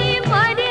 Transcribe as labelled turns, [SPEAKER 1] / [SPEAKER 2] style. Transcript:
[SPEAKER 1] मरे